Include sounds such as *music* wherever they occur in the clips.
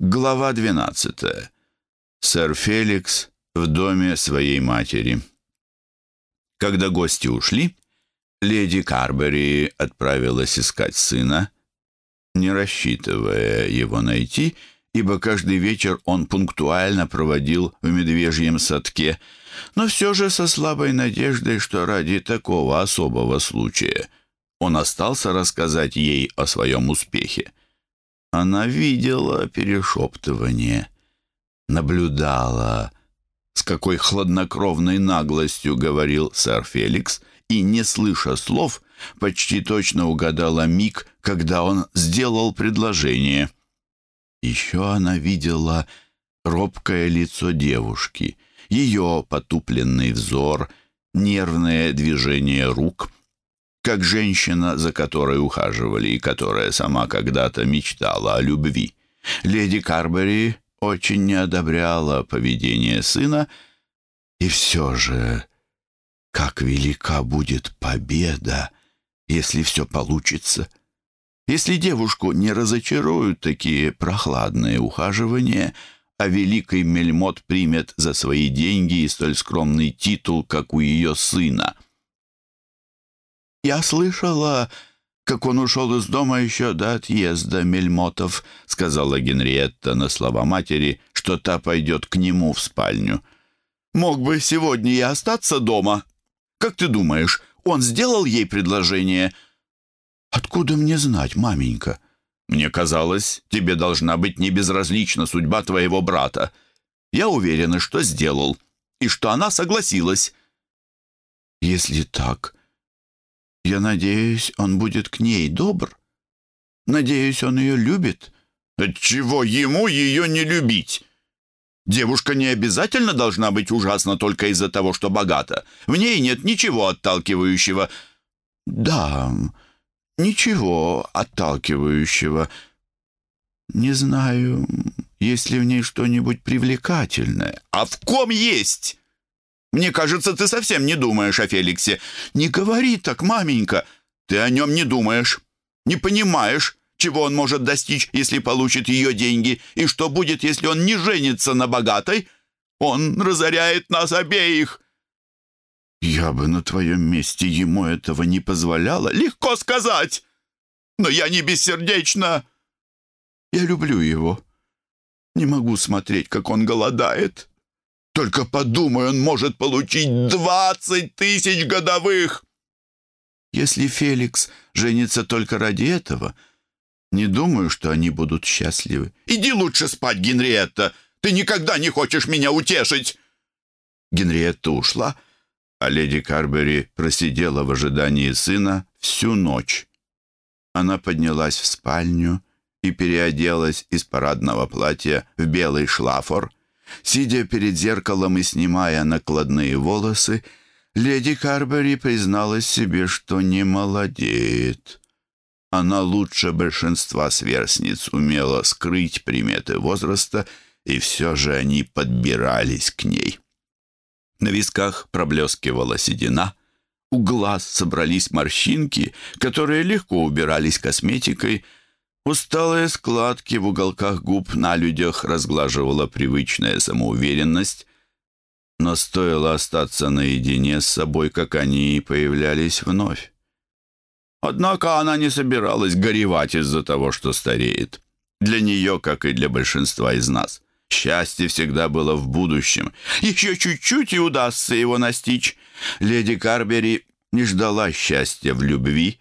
Глава 12. Сэр Феликс в доме своей матери. Когда гости ушли, леди Карбери отправилась искать сына, не рассчитывая его найти, ибо каждый вечер он пунктуально проводил в медвежьем садке, но все же со слабой надеждой, что ради такого особого случая он остался рассказать ей о своем успехе. Она видела перешептывание, наблюдала, с какой хладнокровной наглостью говорил сэр Феликс, и, не слыша слов, почти точно угадала миг, когда он сделал предложение. Еще она видела робкое лицо девушки, ее потупленный взор, нервное движение рук — как женщина, за которой ухаживали и которая сама когда-то мечтала о любви. Леди Карбери очень не одобряла поведение сына, и все же, как велика будет победа, если все получится. Если девушку не разочаруют такие прохладные ухаживания, а великий Мельмот примет за свои деньги и столь скромный титул, как у ее сына — «Я слышала, как он ушел из дома еще до отъезда Мельмотов», сказала Генриетта на слова матери, что та пойдет к нему в спальню. «Мог бы сегодня и остаться дома. Как ты думаешь, он сделал ей предложение?» «Откуда мне знать, маменька?» «Мне казалось, тебе должна быть небезразлична судьба твоего брата. Я уверена, что сделал, и что она согласилась». «Если так, я надеюсь, он будет к ней добр. Надеюсь, он ее любит. Отчего ему ее не любить? Девушка не обязательно должна быть ужасна только из-за того, что богата. В ней нет ничего отталкивающего. Да, ничего отталкивающего. Не знаю, есть ли в ней что-нибудь привлекательное. А в ком есть? Мне кажется, ты совсем не думаешь о Феликсе. Не говори так, маменька. Ты о нем не думаешь. Не понимаешь, чего он может достичь, если получит ее деньги, и что будет, если он не женится на богатой. Он разоряет нас обеих. Я бы на твоем месте ему этого не позволяла. Легко сказать. Но я не бессердечна. Я люблю его. Не могу смотреть, как он голодает. Только подумай, он может получить двадцать тысяч годовых!» Если Феликс женится только ради этого, не думаю, что они будут счастливы. «Иди лучше спать, Генриетта! Ты никогда не хочешь меня утешить!» Генриетта ушла, а леди Карбери просидела в ожидании сына всю ночь. Она поднялась в спальню и переоделась из парадного платья в белый шлафор — Сидя перед зеркалом и снимая накладные волосы, леди Карбери призналась себе, что не молодеет. Она лучше большинства сверстниц умела скрыть приметы возраста, и все же они подбирались к ней. На висках проблескивала седина, у глаз собрались морщинки, которые легко убирались косметикой, Усталые складки в уголках губ на людях разглаживала привычная самоуверенность, но стоило остаться наедине с собой, как они появлялись вновь. Однако она не собиралась горевать из-за того, что стареет. Для нее, как и для большинства из нас, счастье всегда было в будущем. Еще чуть-чуть и удастся его настичь. Леди Карбери не ждала счастья в любви,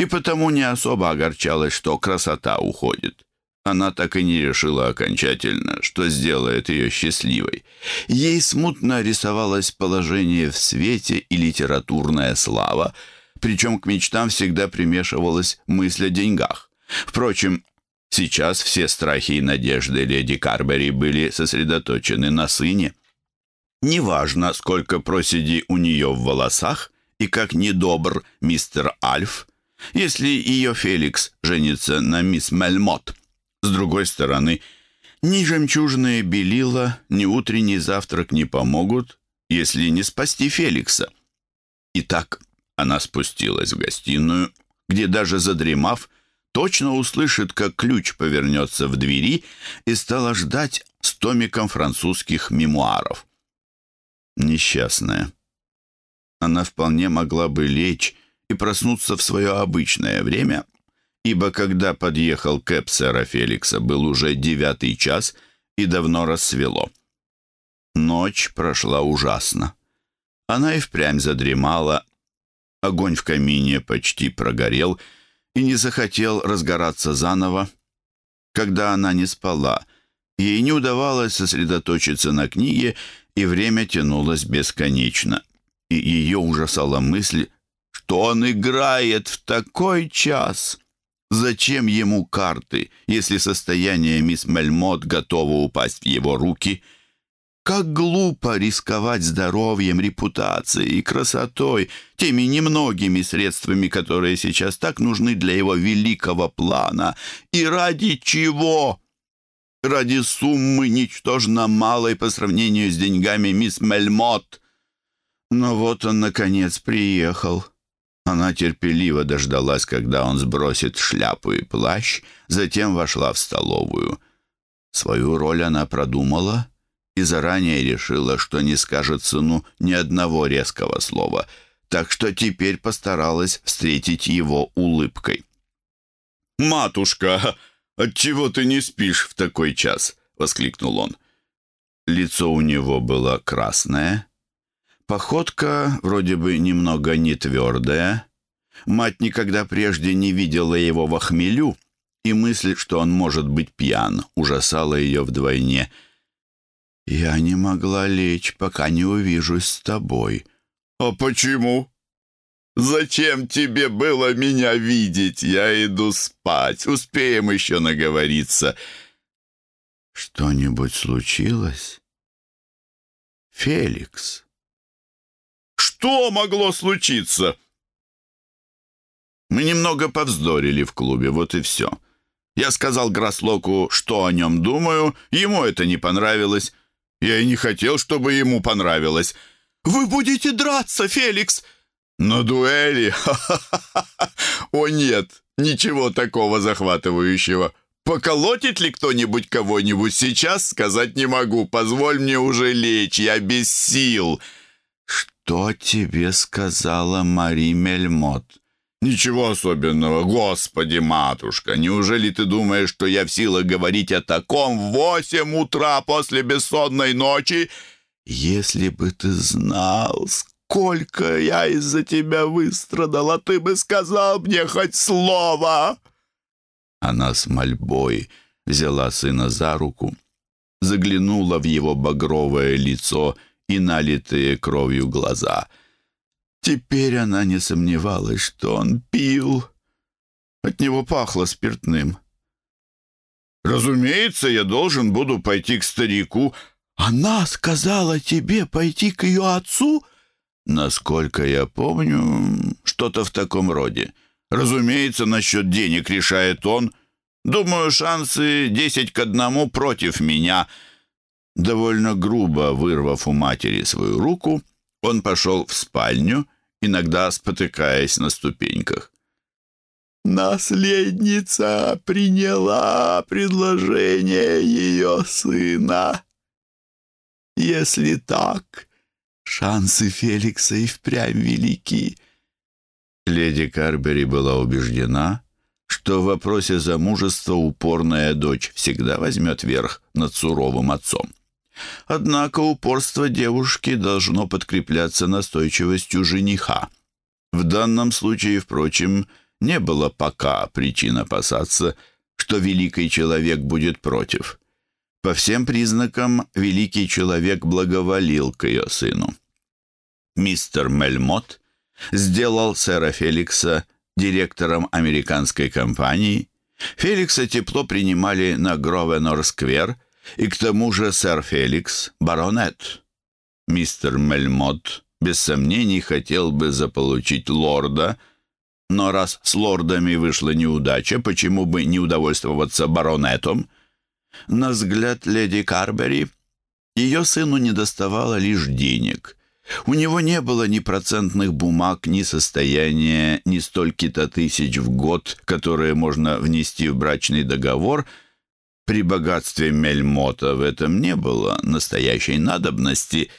и потому не особо огорчалась, что красота уходит. Она так и не решила окончательно, что сделает ее счастливой. Ей смутно рисовалось положение в свете и литературная слава, причем к мечтам всегда примешивалась мысль о деньгах. Впрочем, сейчас все страхи и надежды леди Карбери были сосредоточены на сыне. Неважно, сколько проседи у нее в волосах и как недобр мистер Альф, если ее Феликс женится на мисс Мельмот. С другой стороны, ни жемчужные белила, ни утренний завтрак не помогут, если не спасти Феликса. Итак, она спустилась в гостиную, где даже задремав, точно услышит, как ключ повернется в двери, и стала ждать с томиком французских мемуаров. Несчастная. Она вполне могла бы лечь и проснуться в свое обычное время, ибо когда подъехал кэп сэра Феликса, был уже девятый час и давно рассвело. Ночь прошла ужасно. Она и впрямь задремала, огонь в камине почти прогорел и не захотел разгораться заново. Когда она не спала, ей не удавалось сосредоточиться на книге, и время тянулось бесконечно. И ее ужасала мысль, что он играет в такой час. Зачем ему карты, если состояние мисс Мельмот готово упасть в его руки? Как глупо рисковать здоровьем, репутацией и красотой, теми немногими средствами, которые сейчас так нужны для его великого плана. И ради чего? Ради суммы ничтожно малой по сравнению с деньгами мисс Мельмот. Но вот он, наконец, приехал. Она терпеливо дождалась, когда он сбросит шляпу и плащ, затем вошла в столовую. Свою роль она продумала и заранее решила, что не скажет сыну ни одного резкого слова, так что теперь постаралась встретить его улыбкой. «Матушка, отчего ты не спишь в такой час?» — воскликнул он. Лицо у него было красное, Походка вроде бы немного не твердая. Мать никогда прежде не видела его в хмелю, и мысль, что он может быть пьян, ужасала ее вдвойне. «Я не могла лечь, пока не увижусь с тобой». «А почему?» «Зачем тебе было меня видеть? Я иду спать. Успеем еще наговориться». «Что-нибудь случилось?» «Феликс». Что могло случиться?» Мы немного повздорили в клубе, вот и все. Я сказал Грослоку, что о нем думаю, ему это не понравилось. Я и не хотел, чтобы ему понравилось. «Вы будете драться, Феликс!» «На дуэли? *laughs* О нет, ничего такого захватывающего. Поколотит ли кто-нибудь кого-нибудь сейчас, сказать не могу. Позволь мне уже лечь, я без сил». «Что тебе сказала Мари Мельмот?» «Ничего особенного, господи, матушка! Неужели ты думаешь, что я в силах говорить о таком в восемь утра после бессонной ночи? Если бы ты знал, сколько я из-за тебя выстрадала, ты бы сказал мне хоть слово!» Она с мольбой взяла сына за руку, заглянула в его багровое лицо и, и налитые кровью глаза. Теперь она не сомневалась, что он пил. От него пахло спиртным. «Разумеется, я должен буду пойти к старику». «Она сказала тебе пойти к ее отцу?» «Насколько я помню, что-то в таком роде. Разумеется, насчет денег решает он. Думаю, шансы десять к одному против меня». Довольно грубо вырвав у матери свою руку, он пошел в спальню, иногда спотыкаясь на ступеньках. «Наследница приняла предложение ее сына. Если так, шансы Феликса и впрямь велики». Леди Карбери была убеждена, что в вопросе замужества упорная дочь всегда возьмет верх над суровым отцом. Однако упорство девушки должно подкрепляться настойчивостью жениха. В данном случае, впрочем, не было пока причин опасаться, что великий человек будет против. По всем признакам, великий человек благоволил к ее сыну. Мистер Мельмот сделал сэра Феликса директором американской компании. Феликса тепло принимали на Гровенор-сквер – и к тому же сэр Феликс — баронет. Мистер Мельмот без сомнений хотел бы заполучить лорда, но раз с лордами вышла неудача, почему бы не удовольствоваться баронетом? На взгляд леди Карбери ее сыну недоставало лишь денег. У него не было ни процентных бумаг, ни состояния, ни столько-то тысяч в год, которые можно внести в брачный договор. При богатстве Мельмота в этом не было настоящей надобности,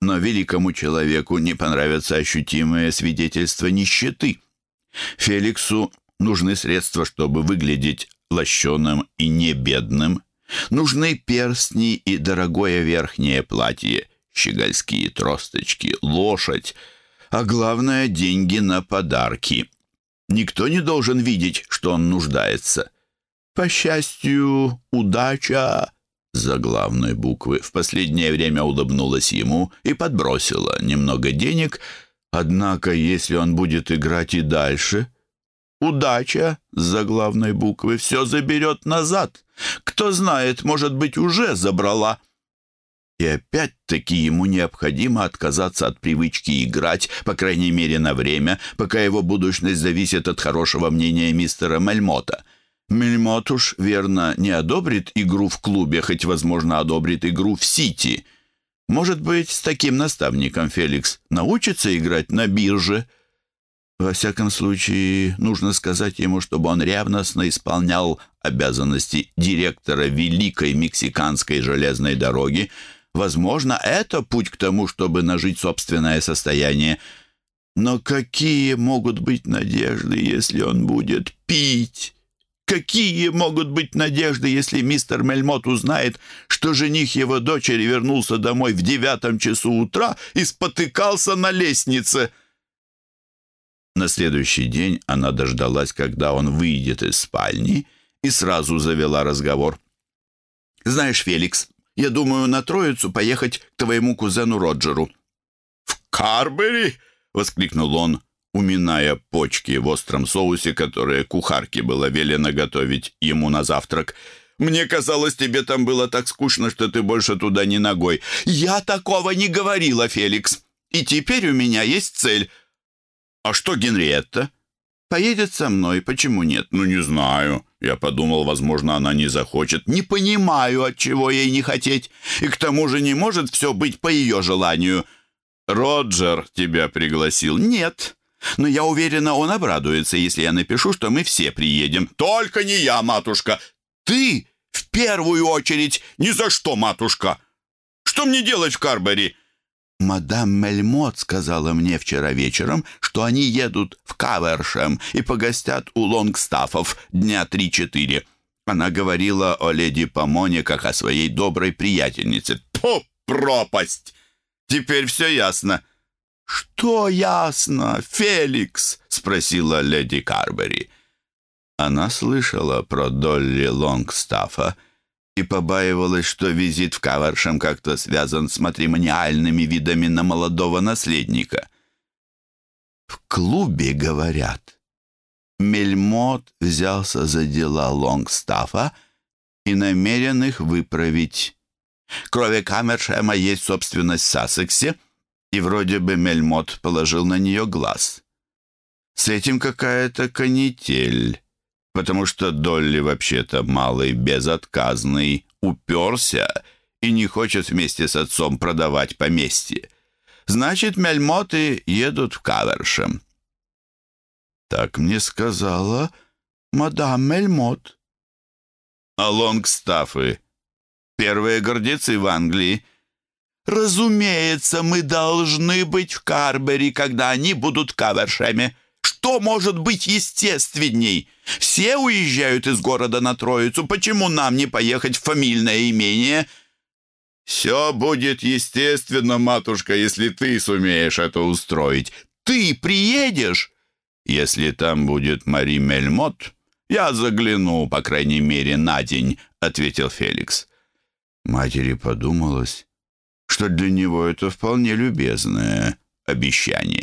но великому человеку не понравятся ощутимые свидетельства нищеты. Феликсу нужны средства, чтобы выглядеть лощеным и не бедным. Нужны перстни и дорогое верхнее платье, щегольские тросточки, лошадь, а главное — деньги на подарки. Никто не должен видеть, что он нуждается. По счастью, удача за главной буквы в последнее время улыбнулась ему и подбросила немного денег, однако если он будет играть и дальше, удача за главной буквы все заберет назад. Кто знает, может быть, уже забрала. И опять-таки ему необходимо отказаться от привычки играть, по крайней мере на время, пока его будущность зависит от хорошего мнения мистера Мельмота. Мельмот верно, не одобрит игру в клубе, хоть, возможно, одобрит игру в Сити. Может быть, с таким наставником Феликс научится играть на бирже – во всяком случае, нужно сказать ему, чтобы он ревностно исполнял обязанности директора Великой Мексиканской железной дороги. Возможно, это путь к тому, чтобы нажить собственное состояние. Но какие могут быть надежды, если он будет пить? Какие могут быть надежды, если мистер Мельмот узнает, что жених его дочери вернулся домой в девятом часу утра и спотыкался на лестнице?» На следующий день она дождалась, когда он выйдет из спальни, и сразу завела разговор. «Знаешь, Феликс, я думаю на Троицу поехать к твоему кузену Роджеру». «В Карбери?» — воскликнул он, уминая почки в остром соусе, которые кухарке было велено готовить ему на завтрак. «Мне казалось, тебе там было так скучно, что ты больше туда не ногой». «Я такого не говорила, Феликс. И теперь у меня есть цель — «А что Генриетта?» «Поедет со мной. Почему нет?» «Ну, не знаю. Я подумал, возможно, она не захочет». «Не понимаю, от чего ей не хотеть. И к тому же не может все быть по ее желанию». «Роджер тебя пригласил?» «Нет. Но я уверена, он обрадуется, если я напишу, что мы все приедем». «Только не я, матушка!» «Ты в первую очередь!» «Ни за что, матушка!» «Что мне делать в Карбери?» «Мадам Мельмот сказала мне вчера вечером, что они едут в Кавершем и погостят у Лонгстафов дня три-четыре. Она говорила о леди Помоне как о своей доброй приятельнице. Тьфу, пропасть! Теперь все ясно». «Что ясно, Феликс?» — спросила леди Карбери. Она слышала про Долли Лонгстафа, и побаивалась, что визит в Кавершем как-то связан с матримониальными видами на молодого наследника. В клубе, говорят, Мельмот взялся за дела Лонгстафа и намерен их выправить. Кроме Камершема есть собственность в Сассексе, и вроде бы Мельмот положил на нее глаз. С этим какая-то канитель потому что Долли вообще-то малый, безотказный, уперся и не хочет вместе с отцом продавать поместье. Значит, мельмоты едут в Кавершем. Так мне сказала мадам Мельмот. А Лонгстафы — первые гордецы в Англии. Разумеется, мы должны быть в Карбери, когда они будут в Кавершеме. Что может быть естественней? Все уезжают из города на Троицу. Почему нам не поехать в фамильное имение?» «Все будет естественно, матушка, если ты сумеешь это устроить. Ты приедешь?» «Если там будет Мари Мельмот, я загляну, по крайней мере, на день», — ответил Феликс. Матери подумалось, что для него это вполне любезное обещание.